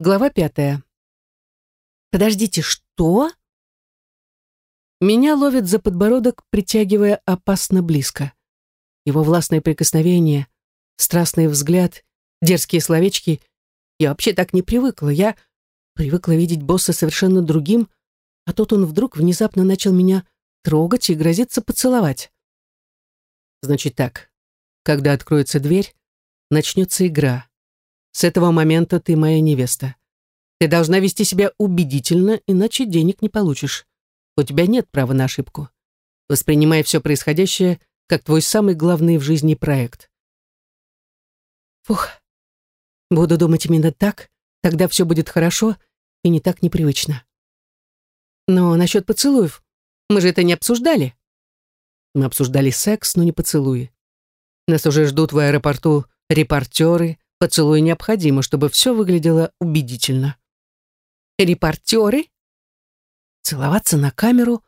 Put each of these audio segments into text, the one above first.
Глава пятая. «Подождите, что?» Меня ловит за подбородок, притягивая опасно близко. Его властное прикосновение, страстный взгляд, дерзкие словечки. Я вообще так не привыкла. Я привыкла видеть босса совершенно другим, а тут он вдруг внезапно начал меня трогать и грозится поцеловать. Значит так, когда откроется дверь, начнется игра. С этого момента ты моя невеста. Ты должна вести себя убедительно, иначе денег не получишь. У тебя нет права на ошибку. Воспринимай все происходящее как твой самый главный в жизни проект. Фух. Буду думать именно так, тогда все будет хорошо и не так непривычно. Но насчет поцелуев, мы же это не обсуждали. Мы обсуждали секс, но не поцелуи. Нас уже ждут в аэропорту репортеры, Поцелуй необходимо, чтобы все выглядело убедительно. Репортеры? Целоваться на камеру?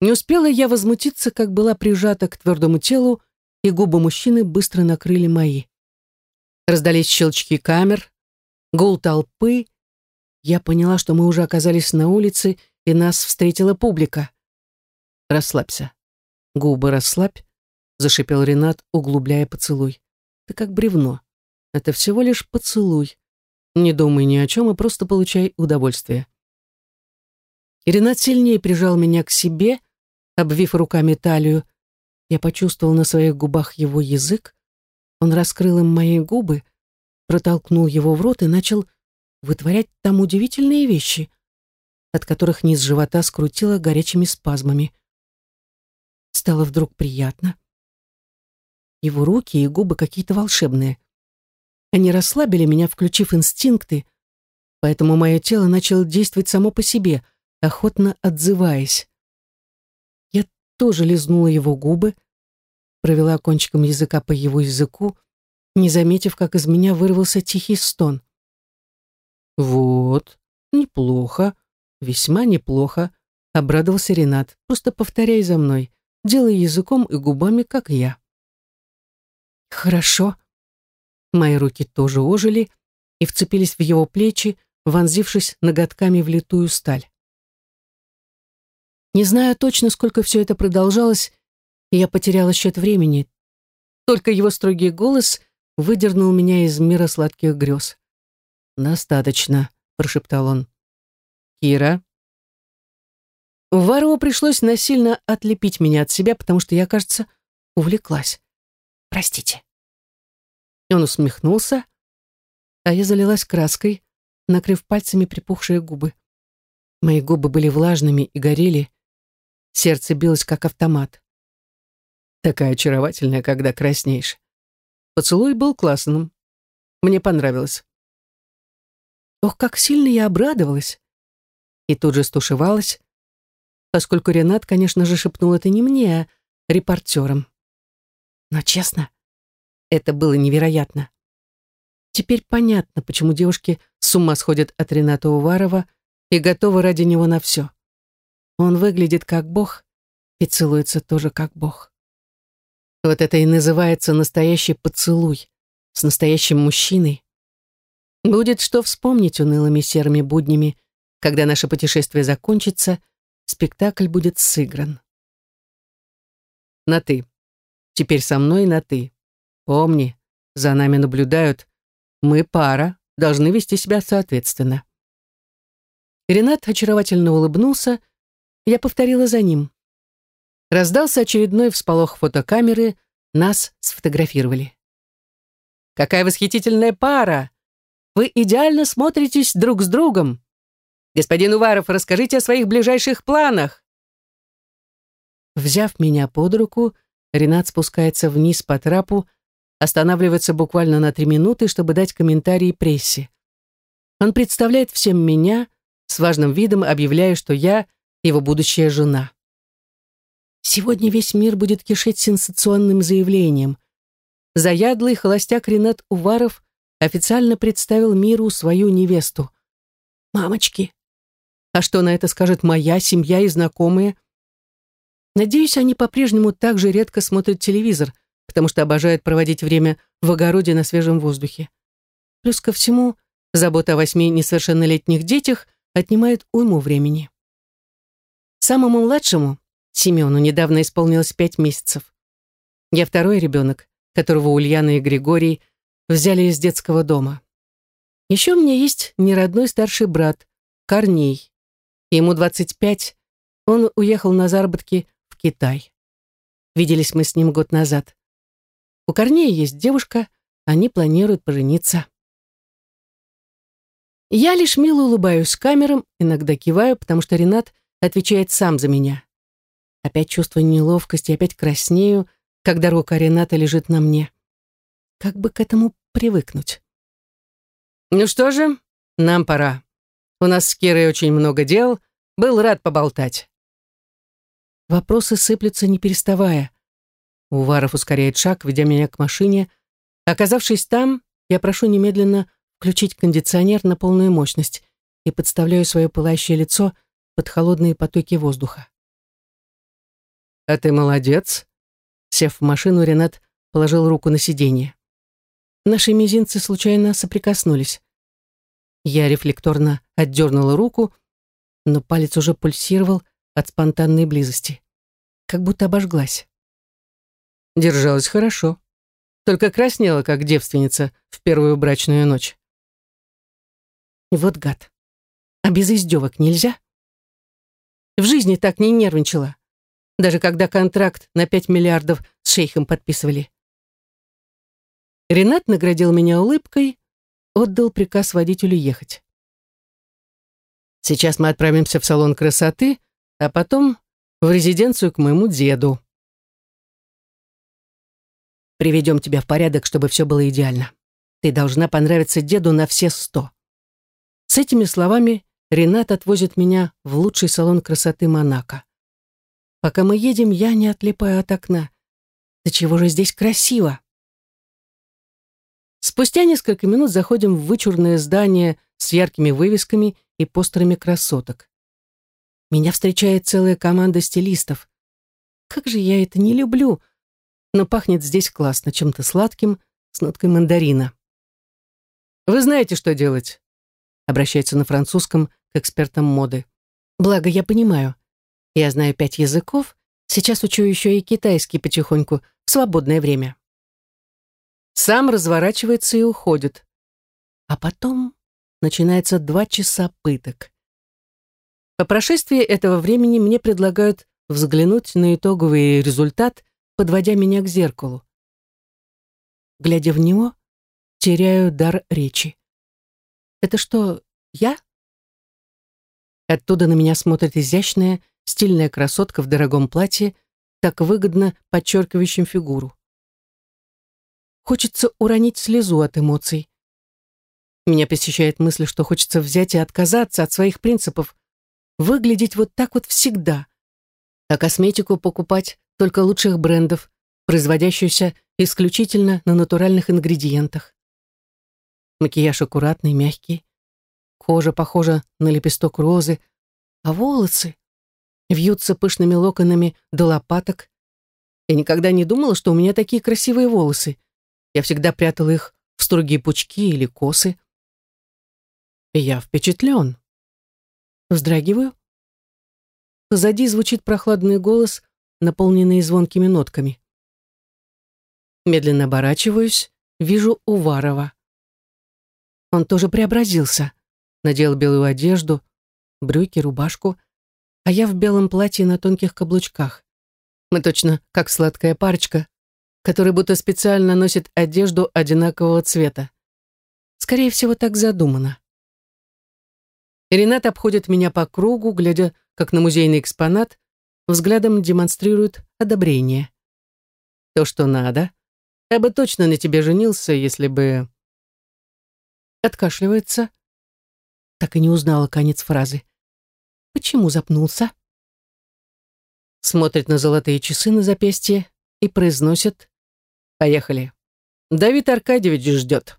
Не успела я возмутиться, как была прижата к твердому телу, и губы мужчины быстро накрыли мои. Раздались щелчки камер, гул толпы. Я поняла, что мы уже оказались на улице, и нас встретила публика. «Расслабься. Губы расслабь», — зашипел Ренат, углубляя поцелуй. «Ты как бревно. Это всего лишь поцелуй. Не думай ни о чем и просто получай удовольствие. И Ренат сильнее прижал меня к себе, обвив руками талию. Я почувствовал на своих губах его язык. Он раскрыл им мои губы, протолкнул его в рот и начал вытворять там удивительные вещи, от которых низ живота скрутило горячими спазмами. Стало вдруг приятно. Его руки и губы какие-то волшебные. Они расслабили меня, включив инстинкты, поэтому мое тело начало действовать само по себе, охотно отзываясь. Я тоже лизнула его губы, провела кончиком языка по его языку, не заметив, как из меня вырвался тихий стон. «Вот, неплохо, весьма неплохо», — обрадовался Ренат. «Просто повторяй за мной, делай языком и губами, как я». «Хорошо», Мои руки тоже ожили и вцепились в его плечи, вонзившись ноготками в литую сталь. Не знаю точно, сколько все это продолжалось, я потеряла счет времени. Только его строгий голос выдернул меня из мира сладких грез. «Достаточно», — прошептал он. «Кира?» Уварову пришлось насильно отлепить меня от себя, потому что я, кажется, увлеклась. «Простите». Он усмехнулся, а я залилась краской, накрыв пальцами припухшие губы. Мои губы были влажными и горели, сердце билось как автомат. Такая очаровательная, когда краснеешь. Поцелуй был классным. Мне понравилось. Ох, как сильно я обрадовалась. И тут же стушевалась, поскольку Ренат, конечно же, шепнул это не мне, а репортерам. Но честно, это было невероятно. Теперь понятно, почему девушки с ума сходят от Рената Уварова и готовы ради него на все. Он выглядит как бог и целуется тоже как бог. Вот это и называется настоящий поцелуй с настоящим мужчиной. Будет что вспомнить унылыми серыми буднями, когда наше путешествие закончится, спектакль будет сыгран. На «ты». Теперь со мной на «ты». Помни, за нами наблюдают. Мы пара, должны вести себя соответственно. Ренат очаровательно улыбнулся, я повторила за ним. Раздался очередной всполох фотокамеры, нас сфотографировали. «Какая восхитительная пара! Вы идеально смотритесь друг с другом! Господин Уваров, расскажите о своих ближайших планах!» Взяв меня под руку, Ренат спускается вниз по трапу, останавливается буквально на три минуты, чтобы дать комментарии прессе. Он представляет всем меня, с важным видом объявляя, что я его будущая жена. Сегодня весь мир будет кишеть сенсационным заявлением. Заядлый холостяк Ренат Уваров официально представил миру свою невесту. Мамочки! А что на это скажет моя семья и знакомые? Надеюсь, они по-прежнему так же редко смотрят телевизор – потому что обожает проводить время в огороде на свежем воздухе. Плюс ко всему, Забота о восьми несовершеннолетних детях отнимает уйму времени. Самому младшему, Семену, недавно исполнилось пять месяцев. Я второй ребенок, которого Ульяна и Григорий взяли из детского дома. Еще у меня есть неродной старший брат, Корней. Ему 25, он уехал на заработки в Китай. Виделись мы с ним год назад. У Корнея есть девушка, они планируют пожениться. Я лишь мило улыбаюсь камерам, иногда киваю, потому что Ренат отвечает сам за меня. Опять чувство неловкости, опять краснею, когда рука Рената лежит на мне. Как бы к этому привыкнуть? Ну что же, нам пора. У нас с Кирой очень много дел. Был рад поболтать. Вопросы сыплются, не переставая. Уваров ускоряет шаг, ведя меня к машине. Оказавшись там, я прошу немедленно включить кондиционер на полную мощность и подставляю свое пылающее лицо под холодные потоки воздуха. «А ты молодец!» Сев в машину, Ренат положил руку на сиденье. Наши мизинцы случайно соприкоснулись. Я рефлекторно отдернула руку, но палец уже пульсировал от спонтанной близости. Как будто обожглась. Держалась хорошо. Только краснела, как девственница в первую брачную ночь. Вот гад. А без издевок нельзя? В жизни так не нервничала. Даже когда контракт на 5 миллиардов с шейхом подписывали. Ренат наградил меня улыбкой, отдал приказ водителю ехать. Сейчас мы отправимся в салон красоты, а потом в резиденцию к моему деду. Приведем тебя в порядок, чтобы все было идеально. Ты должна понравиться деду на все сто. С этими словами Ренат отвозит меня в лучший салон красоты Монако. Пока мы едем, я не отлипаю от окна. Да чего же здесь красиво! Спустя несколько минут заходим в вычурное здание с яркими вывесками и постерами красоток. Меня встречает целая команда стилистов. Как же я это не люблю, но пахнет здесь классно, чем-то сладким, с ноткой мандарина. «Вы знаете, что делать?» обращается на французском к экспертам моды. Благо, я понимаю. Я знаю пять языков, сейчас учу еще и китайский потихоньку, в свободное время. Сам разворачивается и уходит. А потом начинается два часа пыток. По прошествии этого времени мне предлагают взглянуть на итоговый результат, подводя меня к зеркалу. Глядя в него, теряю дар речи. Это что, я? Оттуда на меня смотрит изящная, стильная красотка в дорогом платье, так выгодно подчеркивающим фигуру. Хочется уронить слезу от эмоций. Меня посещает мысль, что хочется взять и отказаться от своих принципов, выглядеть вот так вот всегда, а косметику покупать только лучших брендов, производящуюся исключительно на натуральных ингредиентах. Макияж аккуратный, мягкий. Кожа похожа на лепесток розы, а волосы вьются пышными локонами до лопаток. Я никогда не думала, что у меня такие красивые волосы. Я всегда прятала их в строгие пучки или косы. Я впечатлен. Вздрагиваю. Позади звучит прохладный голос, наполненный звонкими нотками. Медленно оборачиваюсь, вижу Уварова. Он тоже преобразился. Надел белую одежду, брюки, рубашку, а я в белом платье на тонких каблучках. Мы точно как сладкая парочка, которая будто специально носит одежду одинакового цвета. Скорее всего, так задумано. Ренат обходит меня по кругу, глядя, как на музейный экспонат, взглядом демонстрирует одобрение. То, что надо. Я бы точно на тебе женился, если бы откашливается. Так и не узнала конец фразы. Почему запнулся? Смотрит на золотые часы на запястье и произносит «Поехали. Давид Аркадьевич ждет».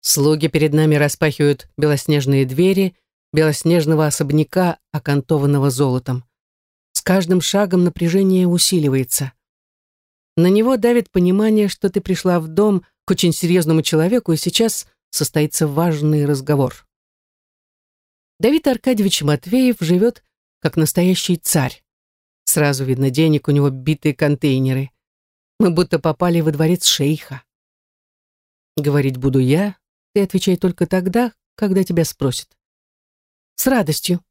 Слуги перед нами распахивают белоснежные двери белоснежного особняка, окантованного золотом. С каждым шагом напряжение усиливается. На него давит понимание, что ты пришла в дом к очень серьезному человеку и сейчас состоится важный разговор. Давид Аркадьевич Матвеев живет как настоящий царь. Сразу видно, денег у него битые контейнеры. Мы будто попали во дворец шейха. Говорить буду я, ты отвечай только тогда, когда тебя спросят. С радостью.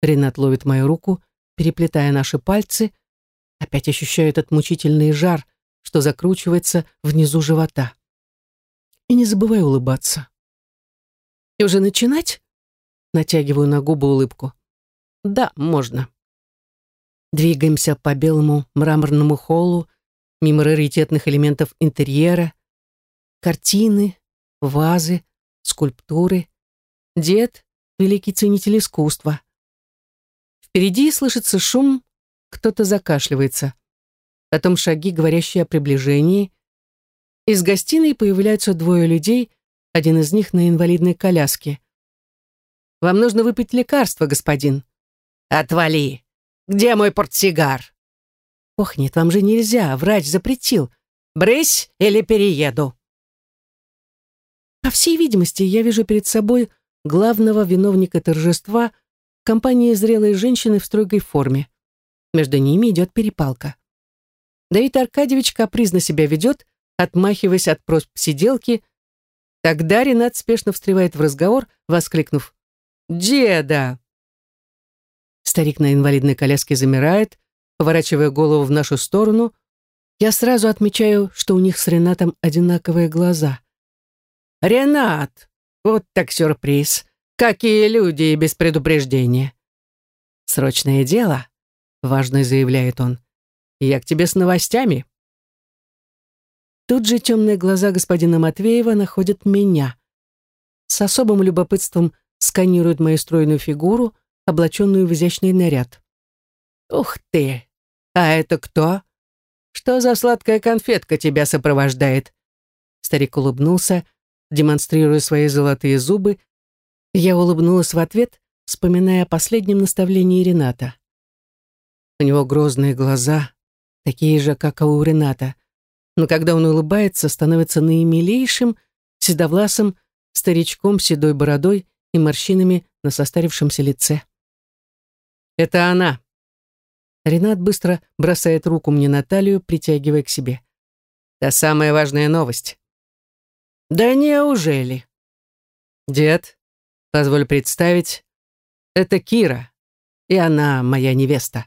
Ренат ловит мою руку, переплетая наши пальцы. Опять ощущаю этот мучительный жар, что закручивается внизу живота. И не забывай улыбаться. И уже начинать? Натягиваю на губы улыбку. Да, можно. Двигаемся по белому мраморному холлу, мимо раритетных элементов интерьера, картины, вазы, скульптуры. Дед — великий ценитель искусства. Впереди слышится шум, кто-то закашливается. Потом шаги, говорящие о приближении. Из гостиной появляются двое людей, один из них на инвалидной коляске. «Вам нужно выпить лекарство, господин». «Отвали! Где мой портсигар?» «Ох, нет, вам же нельзя, врач запретил. Брысь или перееду». По всей видимости, я вижу перед собой главного виновника торжества – компании зрелые женщины в строгой форме. Между ними идет перепалка. Давид Аркадьевич капризно себя ведет, отмахиваясь от просьб сиделки. Тогда Ренат спешно встревает в разговор, воскликнув «Деда!». Старик на инвалидной коляске замирает, поворачивая голову в нашу сторону. Я сразу отмечаю, что у них с Ренатом одинаковые глаза. «Ренат! Вот так сюрприз! Какие люди без предупреждения. Срочное дело, важно заявляет он. Я к тебе с новостями. Тут же темные глаза господина Матвеева находят меня. С особым любопытством сканируют мою стройную фигуру, облаченную в изящный наряд. «Ух ты! А это кто? Что за сладкая конфетка тебя сопровождает?» Старик улыбнулся, демонстрируя свои золотые зубы я улыбнулась в ответ, вспоминая о последнем наставлении Рената. У него грозные глаза, такие же, как у Рената, но когда он улыбается, становится наимилейшим, седовласым, старичком с седой бородой и морщинами на состарившемся лице. «Это она!» Ренат быстро бросает руку мне на талию, притягивая к себе. «Та самая важная новость». «Да неужели?» «Дед, Позволь представить, это Кира, и она моя невеста.